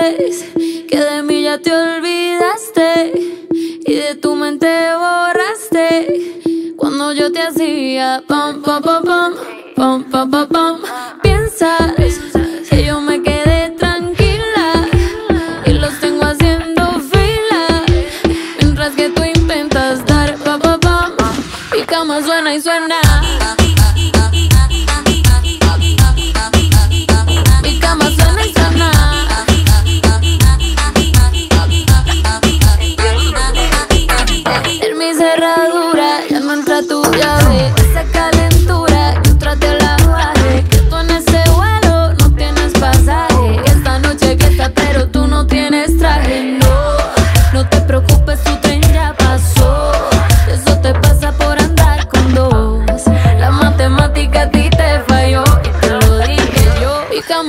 que de mí ya te olvidaste y de tu mente borraste cuando yo te hacía pam pam pam pam pam pam pam, pam. piensas que yo me quedé tranquila y los tengo haciendo fila mientras que tú intentas dar pam pam pam y cama suena y suena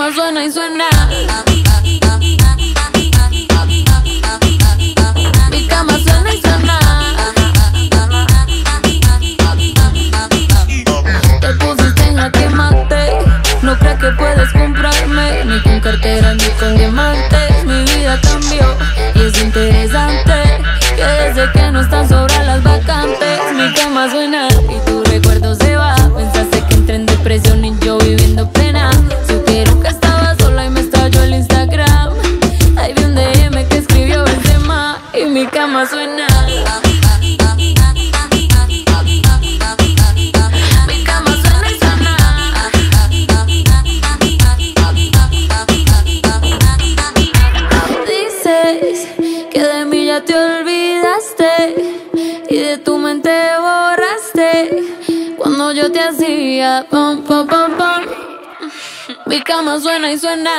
suena y suena. Mi cama suena y suena. Te pusiste en jaque mate. No crees que puedes comprarme ni con cartera ni con diamantes. Mi vida cambió y es interesante que desde que no están sobre las vacantes, mi cama suena y tu que de mí ya te olvidaste y de tu mente borraste cuando yo te hacía pam pam pam. Mi cama suena y suena.